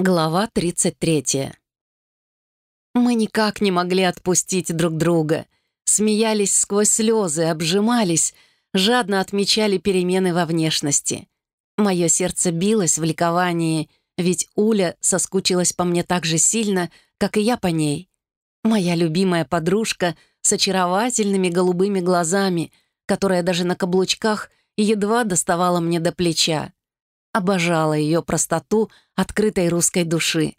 Глава 33. Мы никак не могли отпустить друг друга. Смеялись сквозь слезы, обжимались, жадно отмечали перемены во внешности. Мое сердце билось в ликовании, ведь Уля соскучилась по мне так же сильно, как и я по ней. Моя любимая подружка с очаровательными голубыми глазами, которая даже на каблучках едва доставала мне до плеча. Обожала ее простоту открытой русской души.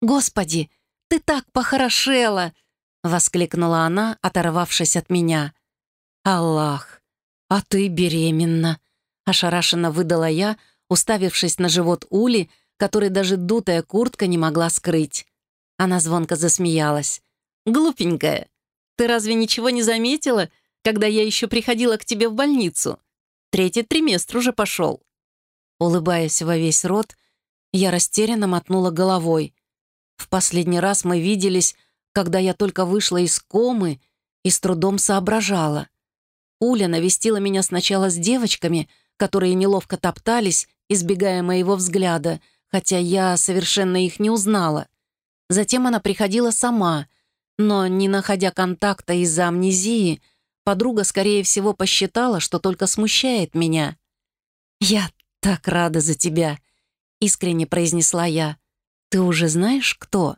«Господи, ты так похорошела!» — воскликнула она, оторвавшись от меня. «Аллах, а ты беременна!» — ошарашенно выдала я, уставившись на живот Ули, который даже дутая куртка не могла скрыть. Она звонко засмеялась. «Глупенькая, ты разве ничего не заметила, когда я еще приходила к тебе в больницу? Третий триместр уже пошел». Улыбаясь во весь рот, я растерянно мотнула головой. В последний раз мы виделись, когда я только вышла из комы и с трудом соображала. Уля навестила меня сначала с девочками, которые неловко топтались, избегая моего взгляда, хотя я совершенно их не узнала. Затем она приходила сама, но, не находя контакта из-за амнезии, подруга, скорее всего, посчитала, что только смущает меня. «Я так рада за тебя», — искренне произнесла я. «Ты уже знаешь, кто?»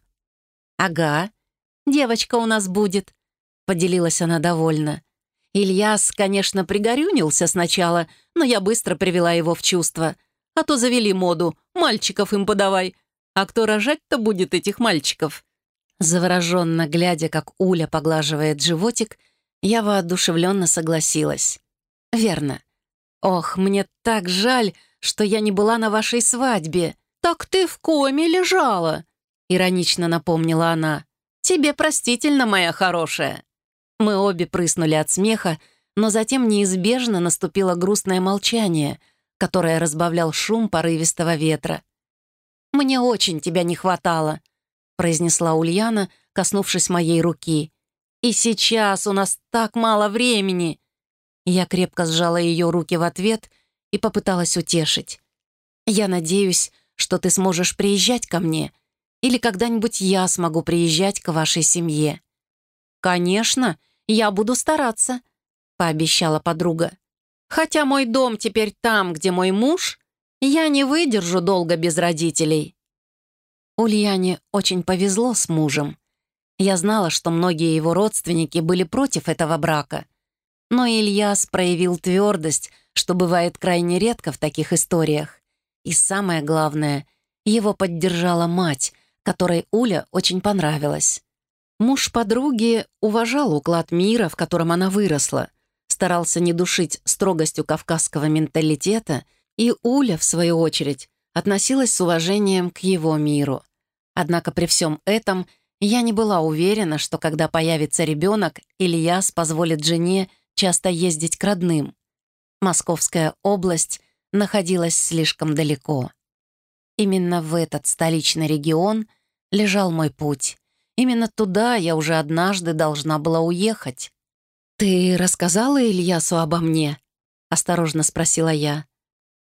«Ага, девочка у нас будет», — поделилась она довольно. Ильяс, конечно, пригорюнился сначала, но я быстро привела его в чувство. А то завели моду «мальчиков им подавай». А кто рожать-то будет этих мальчиков? Завороженно глядя, как Уля поглаживает животик, я воодушевленно согласилась. «Верно. Ох, мне так жаль, что я не была на вашей свадьбе. Так ты в коме лежала», — иронично напомнила она. «Тебе простительно, моя хорошая». Мы обе прыснули от смеха, но затем неизбежно наступило грустное молчание, которое разбавлял шум порывистого ветра. «Мне очень тебя не хватало», — произнесла Ульяна, коснувшись моей руки. «И сейчас у нас так мало времени!» Я крепко сжала ее руки в ответ и попыталась утешить. «Я надеюсь, что ты сможешь приезжать ко мне, или когда-нибудь я смогу приезжать к вашей семье». «Конечно, я буду стараться», — пообещала подруга. «Хотя мой дом теперь там, где мой муж, я не выдержу долго без родителей». Ульяне очень повезло с мужем. Я знала, что многие его родственники были против этого брака. Но Ильяс проявил твердость, что бывает крайне редко в таких историях. И самое главное, его поддержала мать, которой Уля очень понравилась. Муж подруги уважал уклад мира, в котором она выросла, старался не душить строгостью кавказского менталитета, и Уля, в свою очередь, относилась с уважением к его миру. Однако при всем этом я не была уверена, что когда появится ребенок, Ильяс позволит жене часто ездить к родным. Московская область находилась слишком далеко. Именно в этот столичный регион лежал мой путь. Именно туда я уже однажды должна была уехать. «Ты рассказала Ильясу обо мне?» — осторожно спросила я.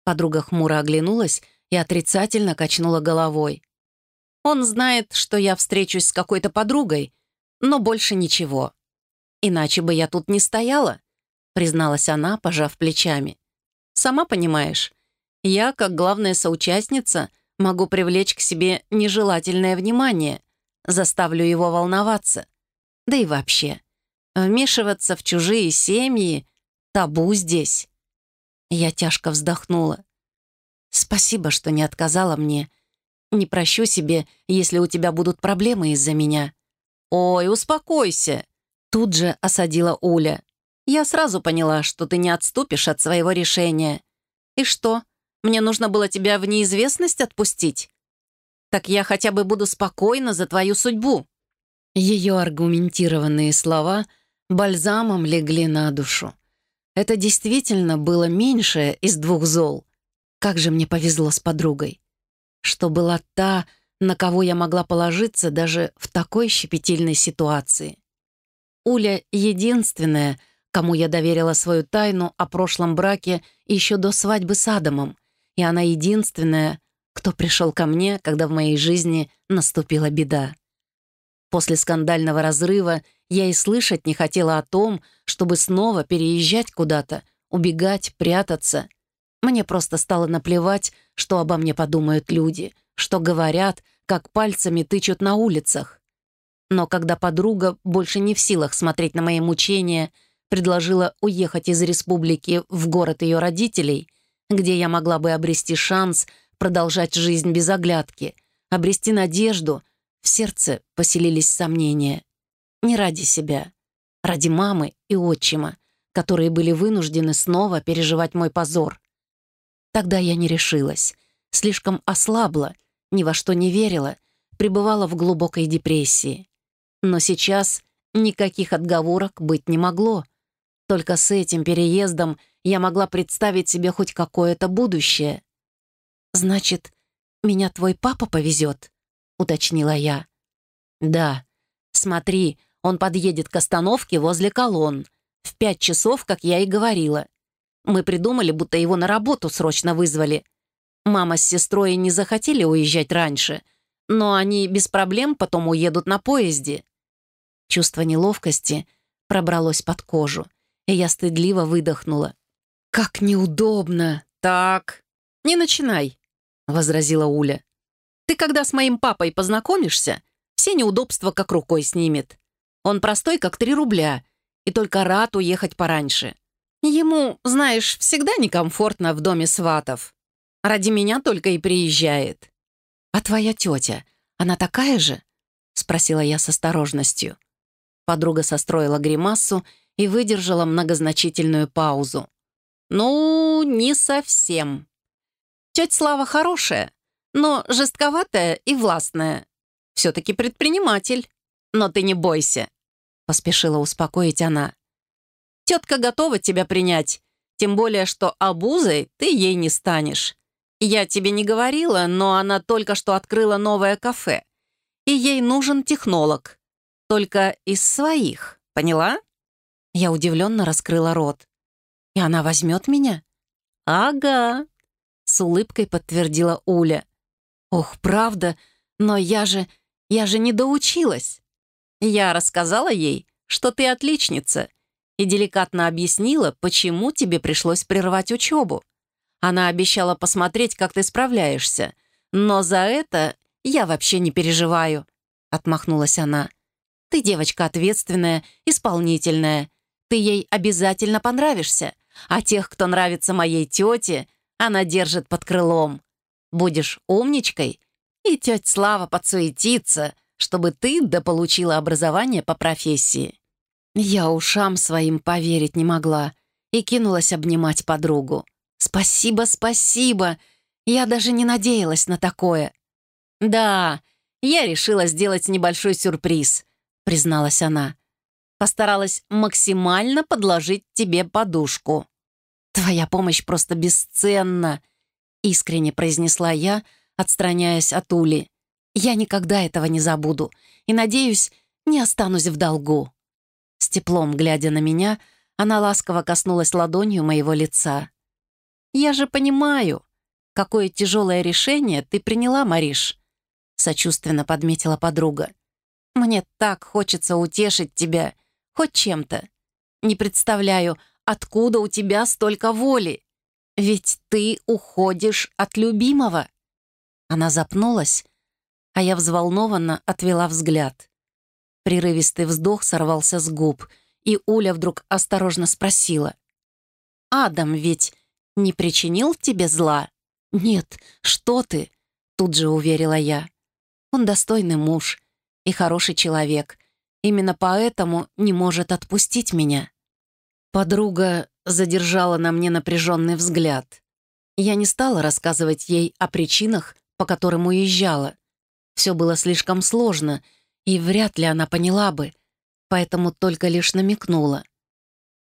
Подруга хмуро оглянулась и отрицательно качнула головой. «Он знает, что я встречусь с какой-то подругой, но больше ничего. Иначе бы я тут не стояла призналась она, пожав плечами. «Сама понимаешь, я, как главная соучастница, могу привлечь к себе нежелательное внимание, заставлю его волноваться. Да и вообще, вмешиваться в чужие семьи — табу здесь». Я тяжко вздохнула. «Спасибо, что не отказала мне. Не прощу себе, если у тебя будут проблемы из-за меня». «Ой, успокойся!» Тут же осадила Уля. Я сразу поняла, что ты не отступишь от своего решения. И что, мне нужно было тебя в неизвестность отпустить? Так я хотя бы буду спокойна за твою судьбу». Ее аргументированные слова бальзамом легли на душу. Это действительно было меньшее из двух зол. Как же мне повезло с подругой. Что была та, на кого я могла положиться даже в такой щепетильной ситуации. Уля — единственная — кому я доверила свою тайну о прошлом браке еще до свадьбы с Адамом, и она единственная, кто пришел ко мне, когда в моей жизни наступила беда. После скандального разрыва я и слышать не хотела о том, чтобы снова переезжать куда-то, убегать, прятаться. Мне просто стало наплевать, что обо мне подумают люди, что говорят, как пальцами тычут на улицах. Но когда подруга, больше не в силах смотреть на мои мучения, предложила уехать из республики в город ее родителей, где я могла бы обрести шанс продолжать жизнь без оглядки, обрести надежду, в сердце поселились сомнения. Не ради себя, ради мамы и отчима, которые были вынуждены снова переживать мой позор. Тогда я не решилась, слишком ослабла, ни во что не верила, пребывала в глубокой депрессии. Но сейчас никаких отговорок быть не могло. Только с этим переездом я могла представить себе хоть какое-то будущее. «Значит, меня твой папа повезет?» — уточнила я. «Да. Смотри, он подъедет к остановке возле колонн. В пять часов, как я и говорила. Мы придумали, будто его на работу срочно вызвали. Мама с сестрой не захотели уезжать раньше, но они без проблем потом уедут на поезде. Чувство неловкости пробралось под кожу, и я стыдливо выдохнула. «Как неудобно!» «Так, не начинай», — возразила Уля. «Ты когда с моим папой познакомишься, все неудобства как рукой снимет. Он простой, как три рубля, и только рад уехать пораньше. Ему, знаешь, всегда некомфортно в доме сватов. Ради меня только и приезжает». «А твоя тетя, она такая же?» — спросила я с осторожностью. Подруга состроила гримасу и выдержала многозначительную паузу. «Ну, не совсем. Тетя Слава хорошая, но жестковатая и властная. Все-таки предприниматель. Но ты не бойся», — поспешила успокоить она. «Тетка готова тебя принять, тем более, что обузой ты ей не станешь. Я тебе не говорила, но она только что открыла новое кафе, и ей нужен технолог. Только из своих, поняла?» Я удивленно раскрыла рот. «И она возьмет меня?» «Ага», — с улыбкой подтвердила Уля. «Ох, правда, но я же... я же не доучилась». Я рассказала ей, что ты отличница, и деликатно объяснила, почему тебе пришлось прервать учебу. Она обещала посмотреть, как ты справляешься, но за это я вообще не переживаю», — отмахнулась она. Ты девочка ответственная, исполнительная. Ты ей обязательно понравишься. А тех, кто нравится моей тете, она держит под крылом. Будешь умничкой, и тетя Слава подсуетится, чтобы ты дополучила образование по профессии». Я ушам своим поверить не могла и кинулась обнимать подругу. «Спасибо, спасибо! Я даже не надеялась на такое». «Да, я решила сделать небольшой сюрприз», — призналась она. «Постаралась максимально подложить тебе подушку». «Твоя помощь просто бесценна», — искренне произнесла я, отстраняясь от Ули. «Я никогда этого не забуду и, надеюсь, не останусь в долгу». С теплом, глядя на меня, она ласково коснулась ладонью моего лица. «Я же понимаю, какое тяжелое решение ты приняла, Мариш», — сочувственно подметила подруга. Мне так хочется утешить тебя хоть чем-то. Не представляю, откуда у тебя столько воли. Ведь ты уходишь от любимого». Она запнулась, а я взволнованно отвела взгляд. Прерывистый вздох сорвался с губ, и Уля вдруг осторожно спросила. «Адам ведь не причинил тебе зла?» «Нет, что ты?» — тут же уверила я. «Он достойный муж, и хороший человек. Именно поэтому не может отпустить меня. Подруга задержала на мне напряженный взгляд. Я не стала рассказывать ей о причинах, по которым уезжала. Все было слишком сложно, и вряд ли она поняла бы, поэтому только лишь намекнула.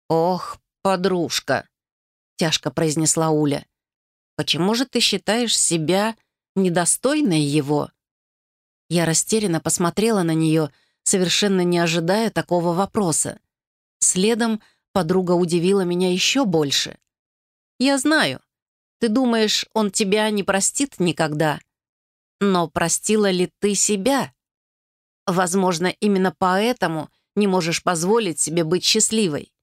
«Ох, подружка!» — тяжко произнесла Уля. «Почему же ты считаешь себя недостойной его?» Я растерянно посмотрела на нее, совершенно не ожидая такого вопроса. Следом подруга удивила меня еще больше. «Я знаю. Ты думаешь, он тебя не простит никогда? Но простила ли ты себя? Возможно, именно поэтому не можешь позволить себе быть счастливой.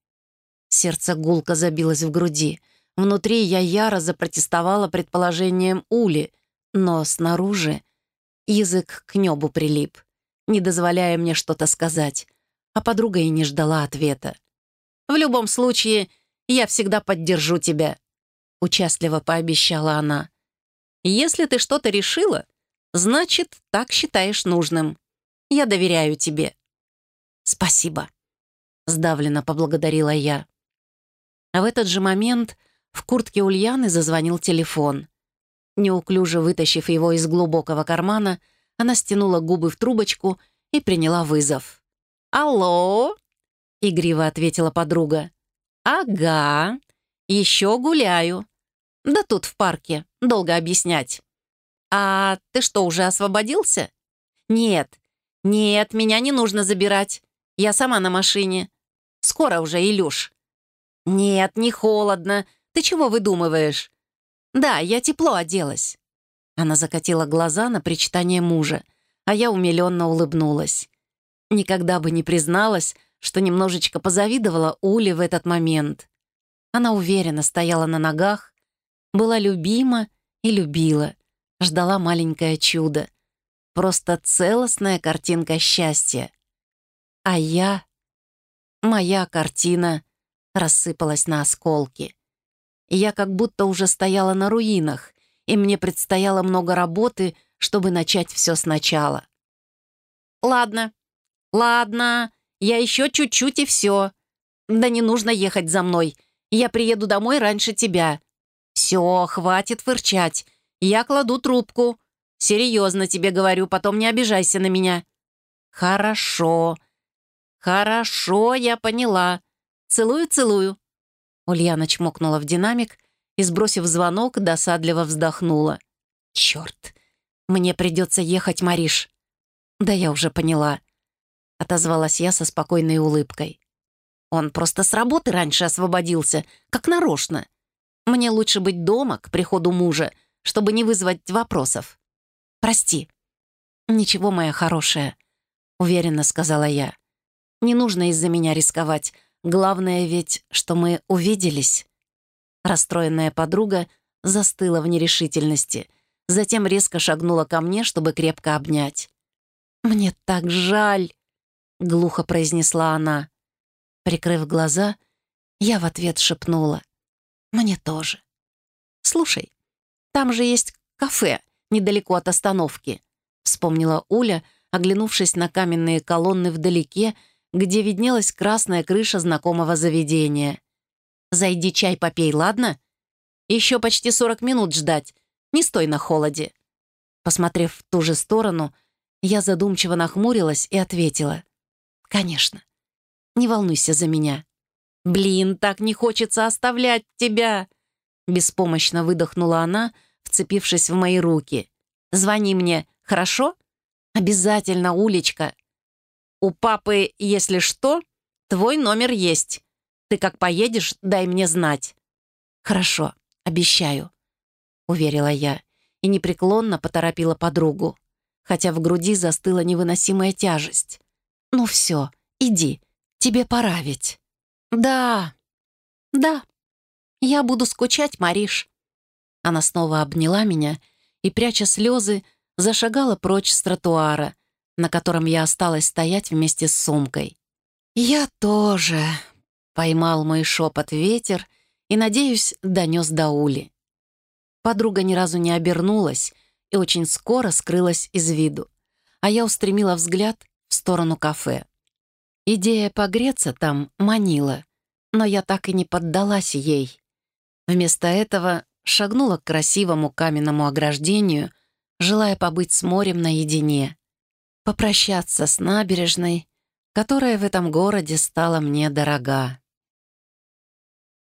Сердце гулко забилось в груди. Внутри я яро запротестовала предположением Ули, но снаружи язык к небу прилип, не дозволяя мне что-то сказать, а подруга и не ждала ответа. «В любом случае, я всегда поддержу тебя», — участливо пообещала она. «Если ты что-то решила, значит, так считаешь нужным. Я доверяю тебе». «Спасибо», — сдавленно поблагодарила я. А в этот же момент в куртке Ульяны зазвонил телефон. Неуклюже вытащив его из глубокого кармана, она стянула губы в трубочку и приняла вызов. «Алло?» — игриво ответила подруга. «Ага, еще гуляю. Да тут в парке, долго объяснять. А ты что, уже освободился?» «Нет, нет, меня не нужно забирать. Я сама на машине. Скоро уже, Илюш». «Нет, не холодно. Ты чего выдумываешь?» «Да, я тепло оделась». Она закатила глаза на причитание мужа, а я умиленно улыбнулась. Никогда бы не призналась, что немножечко позавидовала Уле в этот момент. Она уверенно стояла на ногах, была любима и любила, ждала маленькое чудо. Просто целостная картинка счастья. А я... Моя картина рассыпалась на осколки. Я как будто уже стояла на руинах, и мне предстояло много работы, чтобы начать все сначала. «Ладно, ладно, я еще чуть-чуть и все. Да не нужно ехать за мной, я приеду домой раньше тебя. Все, хватит фырчать, я кладу трубку. Серьезно тебе говорю, потом не обижайся на меня». «Хорошо, хорошо, я поняла. Целую-целую». Ульяна чмокнула в динамик и, сбросив звонок, досадливо вздохнула. «Черт, мне придется ехать, Мариш». «Да я уже поняла», — отозвалась я со спокойной улыбкой. «Он просто с работы раньше освободился, как нарочно. Мне лучше быть дома к приходу мужа, чтобы не вызвать вопросов. Прости». «Ничего, моя хорошая», — уверенно сказала я. «Не нужно из-за меня рисковать. Главное ведь, что мы увиделись». Расстроенная подруга застыла в нерешительности, затем резко шагнула ко мне, чтобы крепко обнять. «Мне так жаль!» — глухо произнесла она. Прикрыв глаза, я в ответ шепнула. «Мне тоже». «Слушай, там же есть кафе недалеко от остановки», — вспомнила Уля, оглянувшись на каменные колонны вдалеке, где виднелась красная крыша знакомого заведения. «Зайди чай попей, ладно? Еще почти 40 минут ждать. Не стой на холоде». Посмотрев в ту же сторону, я задумчиво нахмурилась и ответила. «Конечно. Не волнуйся за меня». «Блин, так не хочется оставлять тебя!» Беспомощно выдохнула она, вцепившись в мои руки. «Звони мне, хорошо?» «Обязательно, Улечка!» У папы, если что, твой номер есть. Ты как поедешь, дай мне знать». «Хорошо, обещаю», — уверила я и непреклонно поторопила подругу, хотя в груди застыла невыносимая тяжесть. «Ну все, иди, тебе пора ведь». «Да, да, я буду скучать, Мариш». Она снова обняла меня и, пряча слезы, зашагала прочь с тротуара, на котором я осталась стоять вместе с сумкой. «Я тоже», — поймал мой шепот ветер и, надеюсь, донес до Ули. Подруга ни разу не обернулась и очень скоро скрылась из виду, а я устремила взгляд в сторону кафе. Идея погреться там манила, но я так и не поддалась ей. Вместо этого шагнула к красивому каменному ограждению, желая побыть с морем наедине попрощаться с набережной, которая в этом городе стала мне дорога.